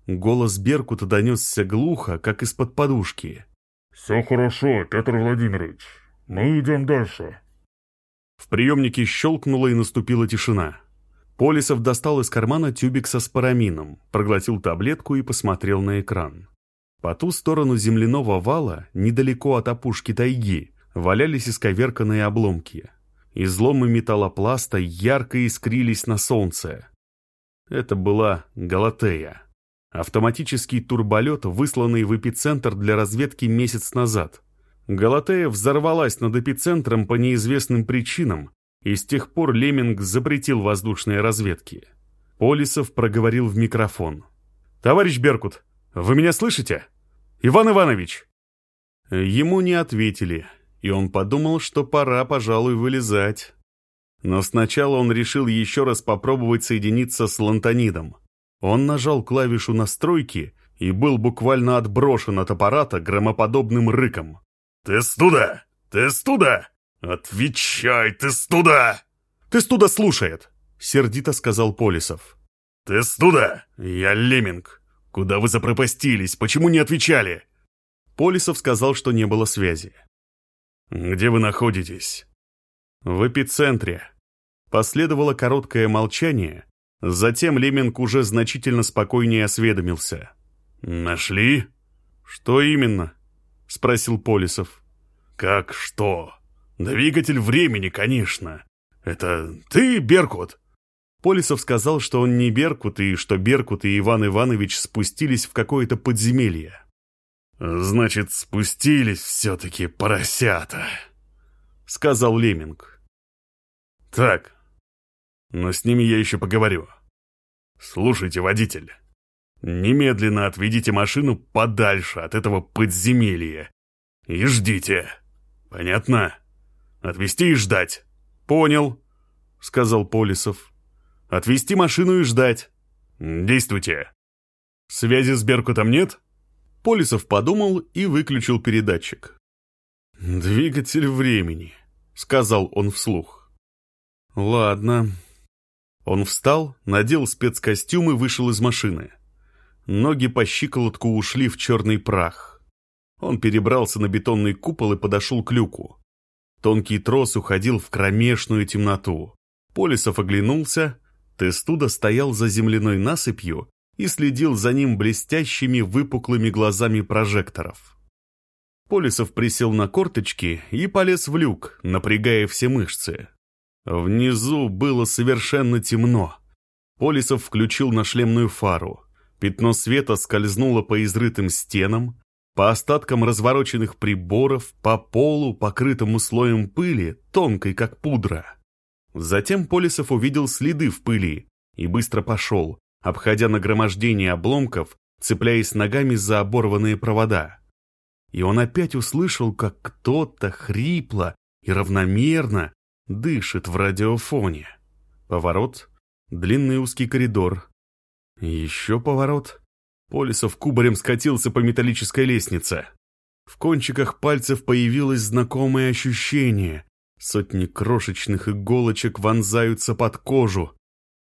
Голос Беркута донесся глухо, как из-под подушки. «Все хорошо, Петр Владимирович. Мы идем дальше». В приемнике щелкнуло и наступила тишина. Полисов достал из кармана тюбик со спарамином, проглотил таблетку и посмотрел на экран. По ту сторону земляного вала, недалеко от опушки тайги, валялись исковерканные обломки. Изломы металлопласта ярко искрились на солнце. Это была Галатея. Автоматический турболет, высланный в эпицентр для разведки месяц назад. Галатея взорвалась над эпицентром по неизвестным причинам, и с тех пор Леминг запретил воздушные разведки. Полисов проговорил в микрофон. «Товарищ Беркут, вы меня слышите? Иван Иванович!» Ему не ответили, и он подумал, что пора, пожалуй, вылезать. Но сначала он решил еще раз попробовать соединиться с Лантонидом. Он нажал клавишу настройки и был буквально отброшен от аппарата громоподобным рыком. «Ты студа! Ты студа! Отвечай, ты студа!» «Ты студа слушает!» — сердито сказал Полисов. «Ты студа! Я Леминг! Куда вы запропастились? Почему не отвечали?» Полисов сказал, что не было связи. «Где вы находитесь?» «В эпицентре». Последовало короткое молчание, затем Леминг уже значительно спокойнее осведомился. «Нашли?» «Что именно?» — спросил Полисов. «Как что? Двигатель времени, конечно. Это ты, Беркут?» Полисов сказал, что он не Беркут, и что Беркут и Иван Иванович спустились в какое-то подземелье. «Значит, спустились все-таки поросята», — сказал Леминг. «Так, но с ними я еще поговорю. Слушайте, водитель, немедленно отведите машину подальше от этого подземелья и ждите. Понятно? Отвезти и ждать». «Понял», — сказал Полисов. «Отвезти машину и ждать». «Действуйте. Связи с Беркутом нет?» Полисов подумал и выключил передатчик. «Двигатель времени», — сказал он вслух. «Ладно». Он встал, надел спецкостюм и вышел из машины. Ноги по щиколотку ушли в черный прах. Он перебрался на бетонный купол и подошел к люку. Тонкий трос уходил в кромешную темноту. Полисов оглянулся. Тестуда стоял за земляной насыпью и следил за ним блестящими выпуклыми глазами прожекторов. Полисов присел на корточки и полез в люк, напрягая все мышцы. Внизу было совершенно темно. Полисов включил нашлемную фару. Пятно света скользнуло по изрытым стенам, по остаткам развороченных приборов, по полу, покрытому слоем пыли, тонкой как пудра. Затем Полисов увидел следы в пыли и быстро пошел, обходя нагромождение обломков, цепляясь ногами за оборванные провода. И он опять услышал, как кто-то хрипло и равномерно дышит в радиофоне. Поворот, длинный узкий коридор. Еще поворот. Полисов кубарем скатился по металлической лестнице. В кончиках пальцев появилось знакомое ощущение. Сотни крошечных иголочек вонзаются под кожу.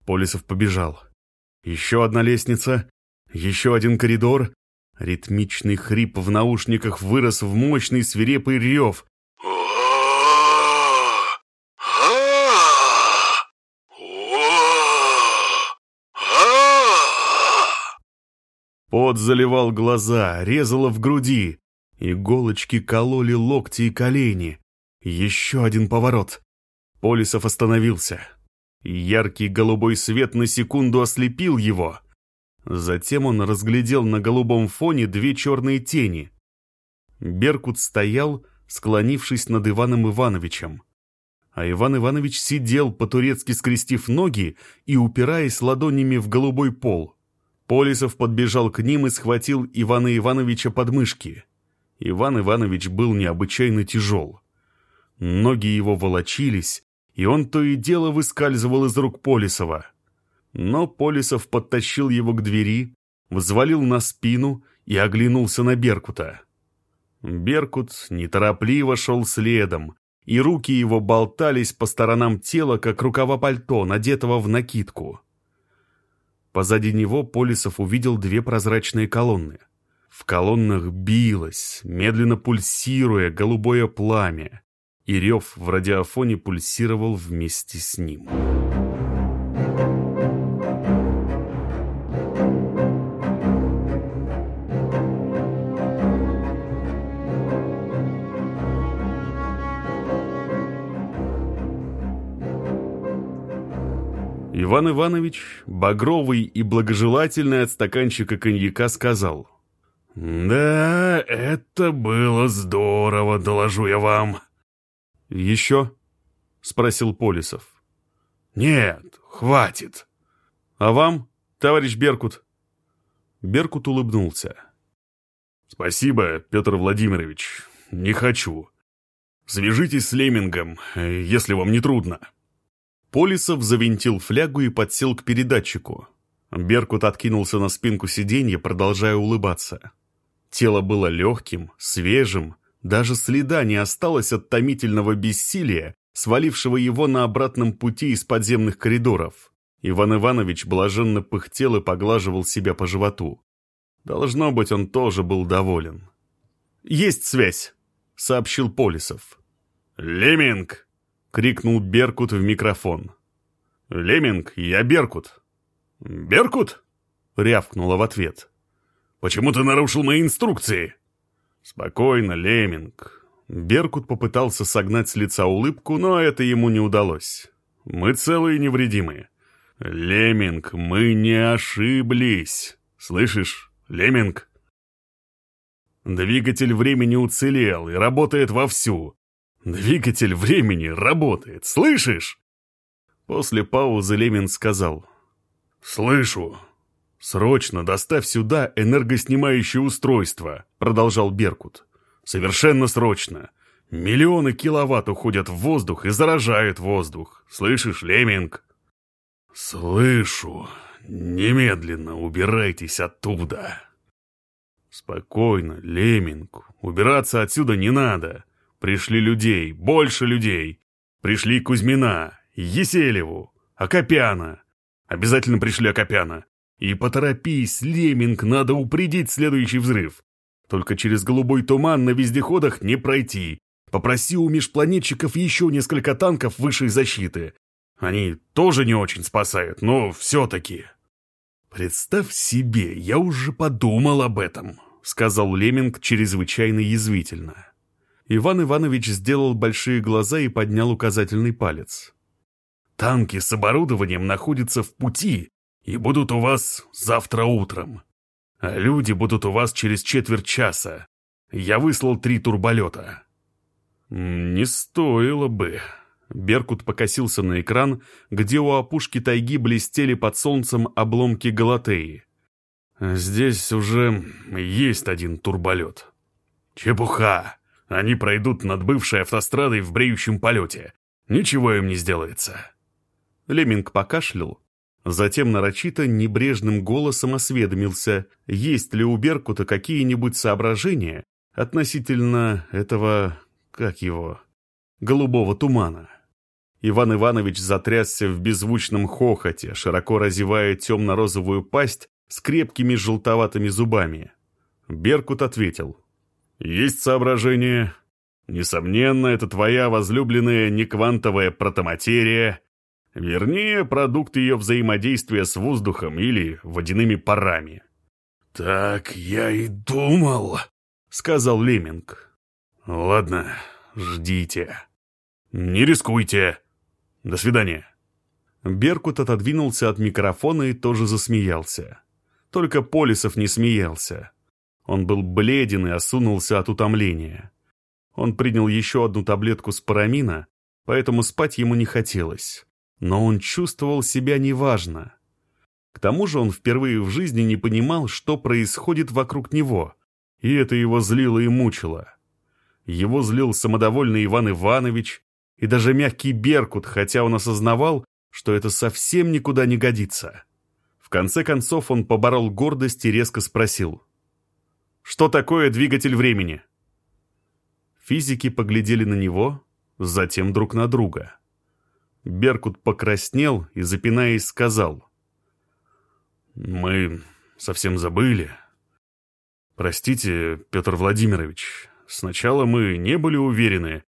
Полисов побежал. Еще одна лестница, еще один коридор. Ритмичный хрип в наушниках вырос в мощный свирепый рев. Пот заливал глаза, резало в груди. Иголочки кололи локти и колени. Еще один поворот. Полисов остановился. Яркий голубой свет на секунду ослепил его. Затем он разглядел на голубом фоне две черные тени. Беркут стоял, склонившись над Иваном Ивановичем. А Иван Иванович сидел, по-турецки скрестив ноги и упираясь ладонями в голубой пол. Полисов подбежал к ним и схватил Ивана Ивановича под мышки. Иван Иванович был необычайно тяжел. Ноги его волочились, и он то и дело выскальзывал из рук Полисова. Но Полисов подтащил его к двери, взвалил на спину и оглянулся на Беркута. Беркут неторопливо шел следом, и руки его болтались по сторонам тела, как рукава пальто, надетого в накидку. Позади него Полисов увидел две прозрачные колонны. В колоннах билось, медленно пульсируя, голубое пламя, и рев в радиофоне пульсировал вместе с ним. Иван Иванович, багровый и благожелательный от стаканчика коньяка, сказал. «Да, это было здорово, доложу я вам». «Еще?» — спросил Полисов. «Нет, хватит». «А вам, товарищ Беркут?» Беркут улыбнулся. «Спасибо, Петр Владимирович, не хочу. Свяжитесь с Лемингом, если вам не трудно». Полисов завинтил флягу и подсел к передатчику. Беркут откинулся на спинку сиденья, продолжая улыбаться. Тело было легким, свежим, даже следа не осталось от томительного бессилия, свалившего его на обратном пути из подземных коридоров. Иван Иванович блаженно пыхтел и поглаживал себя по животу. Должно быть, он тоже был доволен. «Есть связь», — сообщил Полисов. «Леминг!» — крикнул Беркут в микрофон. «Леминг, я Беркут». «Беркут?» — рявкнула в ответ. «Почему ты нарушил мои инструкции?» «Спокойно, Леминг». Беркут попытался согнать с лица улыбку, но это ему не удалось. «Мы целые невредимые». «Леминг, мы не ошиблись. Слышишь, Леминг?» Двигатель времени уцелел и работает вовсю. Двигатель времени работает, слышишь?» После паузы Лемин сказал. «Слышу». «Срочно доставь сюда энергоснимающее устройство», — продолжал Беркут. «Совершенно срочно. Миллионы киловатт уходят в воздух и заражают воздух. Слышишь, Леминг?» «Слышу. Немедленно убирайтесь оттуда». «Спокойно, Леминг. Убираться отсюда не надо. Пришли людей, больше людей. Пришли Кузьмина, Еселеву, Акопяна. Обязательно пришли Акопяна. И поторопись, Леминг, надо упредить следующий взрыв. Только через голубой туман на вездеходах не пройти. Попроси у межпланетчиков еще несколько танков высшей защиты. Они тоже не очень спасают, но все-таки. Представь себе, я уже подумал об этом, сказал Леминг чрезвычайно язвительно. Иван Иванович сделал большие глаза и поднял указательный палец. «Танки с оборудованием находятся в пути и будут у вас завтра утром. А люди будут у вас через четверть часа. Я выслал три турболета». «Не стоило бы». Беркут покосился на экран, где у опушки тайги блестели под солнцем обломки Галатеи. «Здесь уже есть один турболет». «Чепуха!» Они пройдут над бывшей автострадой в бреющем полете. Ничего им не сделается». Леминг покашлял, Затем нарочито небрежным голосом осведомился, есть ли у Беркута какие-нибудь соображения относительно этого, как его, голубого тумана. Иван Иванович затрясся в беззвучном хохоте, широко разевая темно-розовую пасть с крепкими желтоватыми зубами. Беркут ответил. «Есть соображение. Несомненно, это твоя возлюбленная неквантовая протоматерия, Вернее, продукт ее взаимодействия с воздухом или водяными парами. «Так я и думал», — сказал Леминг. «Ладно, ждите. Не рискуйте. До свидания». Беркут отодвинулся от микрофона и тоже засмеялся. Только Полисов не смеялся. Он был бледен и осунулся от утомления. Он принял еще одну таблетку спарамина, поэтому спать ему не хотелось но он чувствовал себя неважно. К тому же он впервые в жизни не понимал, что происходит вокруг него, и это его злило и мучило. Его злил самодовольный Иван Иванович и даже мягкий Беркут, хотя он осознавал, что это совсем никуда не годится. В конце концов он поборол гордость и резко спросил. «Что такое двигатель времени?» Физики поглядели на него, затем друг на друга. Беркут покраснел и, запинаясь, сказал. «Мы совсем забыли. Простите, Петр Владимирович, сначала мы не были уверены,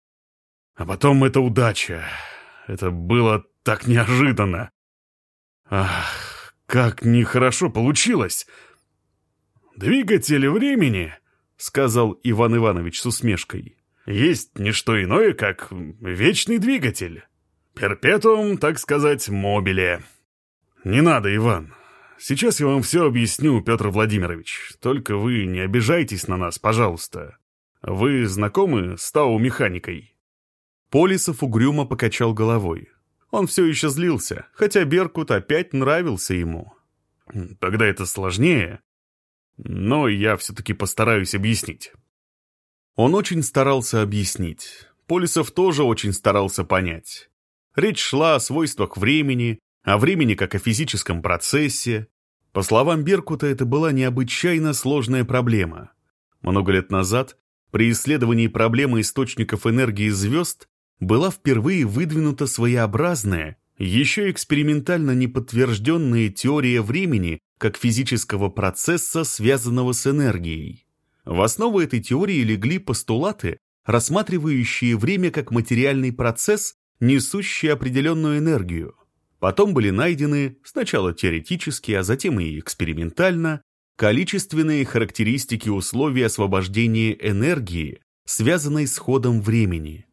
а потом это удача. Это было так неожиданно. Ах, как нехорошо получилось!» «Двигатель времени», — сказал Иван Иванович с усмешкой, — «есть не что иное, как вечный двигатель». Перпетум, так сказать, мобиле. Не надо, Иван. Сейчас я вам все объясню, Петр Владимирович. Только вы не обижайтесь на нас, пожалуйста. Вы знакомы с Тау-механикой?» Полисов угрюмо покачал головой. Он все еще злился, хотя Беркут опять нравился ему. «Тогда это сложнее, но я все-таки постараюсь объяснить». Он очень старался объяснить. Полисов тоже очень старался понять. Речь шла о свойствах времени, о времени как о физическом процессе. По словам Беркута, это была необычайно сложная проблема. Много лет назад, при исследовании проблемы источников энергии звезд, была впервые выдвинута своеобразная, еще экспериментально неподтвержденная теория времени как физического процесса, связанного с энергией. В основу этой теории легли постулаты, рассматривающие время как материальный процесс, несущие определенную энергию. Потом были найдены, сначала теоретически, а затем и экспериментально, количественные характеристики условий освобождения энергии, связанной с ходом времени.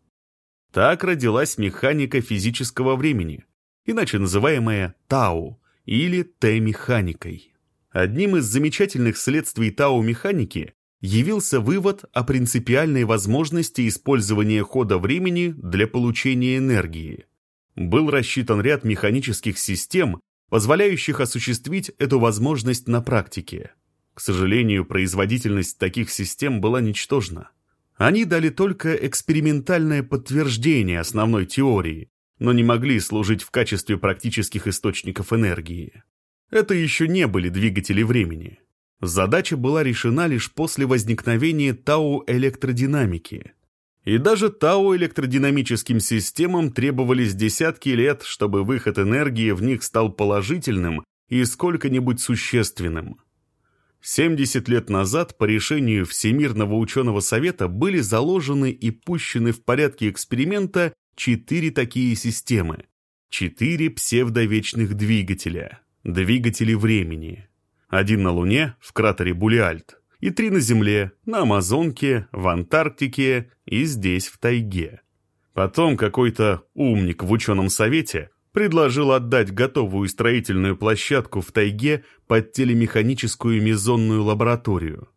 Так родилась механика физического времени, иначе называемая Тау или Т-механикой. Одним из замечательных следствий Тау-механики явился вывод о принципиальной возможности использования хода времени для получения энергии. Был рассчитан ряд механических систем, позволяющих осуществить эту возможность на практике. К сожалению, производительность таких систем была ничтожна. Они дали только экспериментальное подтверждение основной теории, но не могли служить в качестве практических источников энергии. Это еще не были двигатели времени. Задача была решена лишь после возникновения тау-электродинамики. И даже тау-электродинамическим системам требовались десятки лет, чтобы выход энергии в них стал положительным и сколько-нибудь существенным. 70 лет назад по решению Всемирного ученого совета были заложены и пущены в порядке эксперимента четыре такие системы. Четыре псевдовечных двигателя. Двигатели времени. Один на Луне, в кратере Булиальт, и три на Земле, на Амазонке, в Антарктике и здесь, в тайге. Потом какой-то умник в ученом совете предложил отдать готовую строительную площадку в тайге под телемеханическую мезонную лабораторию.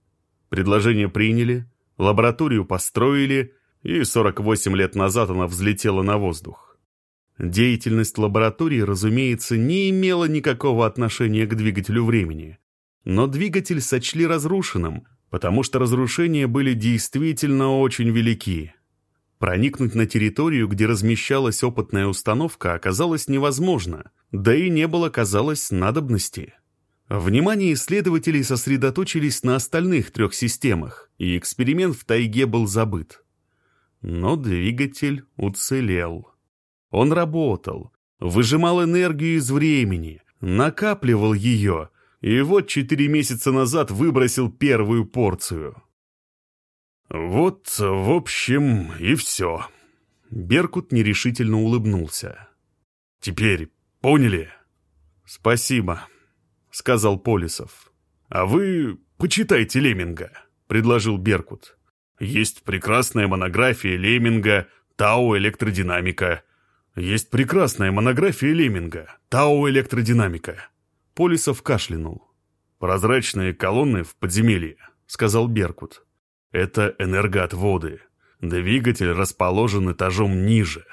Предложение приняли, лабораторию построили, и 48 лет назад она взлетела на воздух. Деятельность лаборатории, разумеется, не имела никакого отношения к двигателю времени но двигатель сочли разрушенным, потому что разрушения были действительно очень велики. Проникнуть на территорию, где размещалась опытная установка, оказалось невозможно, да и не было, казалось, надобности. Внимание исследователей сосредоточились на остальных трех системах, и эксперимент в тайге был забыт. Но двигатель уцелел. Он работал, выжимал энергию из времени, накапливал ее, и вот четыре месяца назад выбросил первую порцию. Вот, в общем, и все. Беркут нерешительно улыбнулся. Теперь поняли? Спасибо сказал Полисов. «А вы почитайте Леминга», — предложил Беркут. «Есть прекрасная монография Леминга «Тау электродинамика». Есть прекрасная монография Леминга «Тау электродинамика». Полисов кашлянул. «Прозрачные колонны в подземелье», — сказал Беркут. «Это энергоотводы. Двигатель расположен этажом ниже.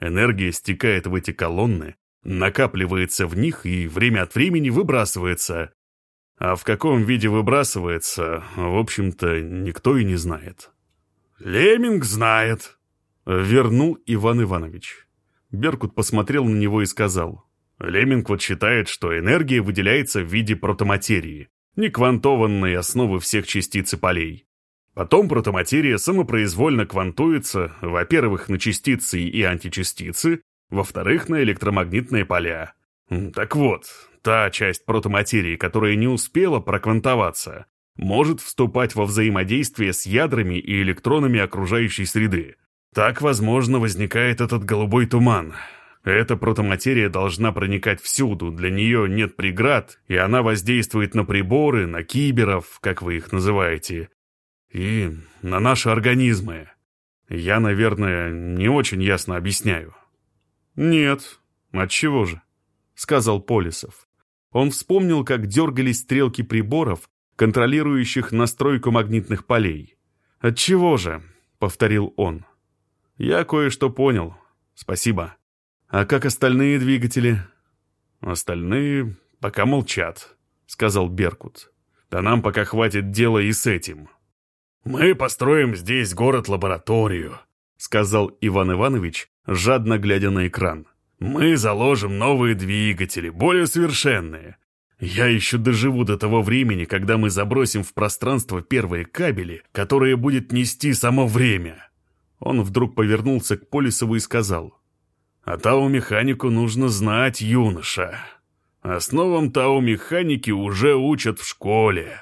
Энергия стекает в эти колонны накапливается в них и время от времени выбрасывается. А в каком виде выбрасывается, в общем-то, никто и не знает. «Леминг знает», — вернул Иван Иванович. Беркут посмотрел на него и сказал. «Леминг вот считает, что энергия выделяется в виде протоматерии, неквантованной основы всех частиц и полей. Потом протоматерия самопроизвольно квантуется, во-первых, на частицы и античастицы, во-вторых, на электромагнитные поля. Так вот, та часть протоматерии, которая не успела проквантоваться, может вступать во взаимодействие с ядрами и электронами окружающей среды. Так, возможно, возникает этот голубой туман. Эта протоматерия должна проникать всюду, для нее нет преград, и она воздействует на приборы, на киберов, как вы их называете, и на наши организмы. Я, наверное, не очень ясно объясняю. «Нет, отчего же?» — сказал Полисов. Он вспомнил, как дергались стрелки приборов, контролирующих настройку магнитных полей. «Отчего же?» — повторил он. «Я кое-что понял. Спасибо. А как остальные двигатели?» «Остальные пока молчат», — сказал Беркут. «Да нам пока хватит дела и с этим». «Мы построим здесь город-лабораторию», — сказал Иван Иванович, жадно глядя на экран. «Мы заложим новые двигатели, более совершенные. Я еще доживу до того времени, когда мы забросим в пространство первые кабели, которые будет нести само время». Он вдруг повернулся к Полисову и сказал. «А Тау-механику нужно знать, юноша. Основам Тау-механики уже учат в школе».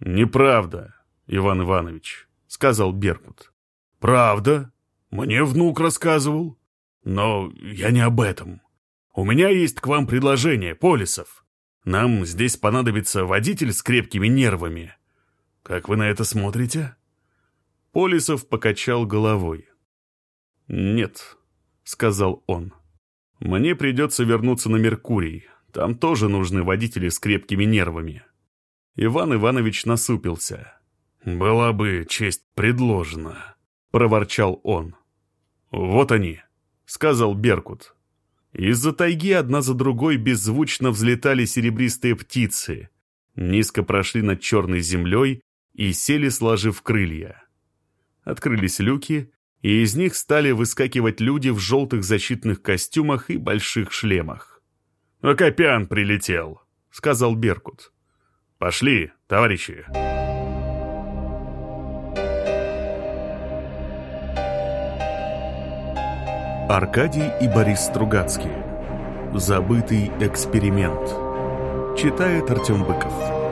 «Неправда, Иван Иванович», — сказал Беркут. «Правда?» Мне внук рассказывал. Но я не об этом. У меня есть к вам предложение, Полисов. Нам здесь понадобится водитель с крепкими нервами. Как вы на это смотрите?» Полисов покачал головой. «Нет», — сказал он. «Мне придется вернуться на Меркурий. Там тоже нужны водители с крепкими нервами». Иван Иванович насупился. «Была бы честь предложена», — проворчал он. «Вот они», — сказал Беркут. Из-за тайги одна за другой беззвучно взлетали серебристые птицы, низко прошли над черной землей и сели, сложив крылья. Открылись люки, и из них стали выскакивать люди в желтых защитных костюмах и больших шлемах. «Акопян прилетел», — сказал Беркут. «Пошли, товарищи». Аркадий и Борис Стругацкие. Забытый эксперимент. Читает Артем Быков.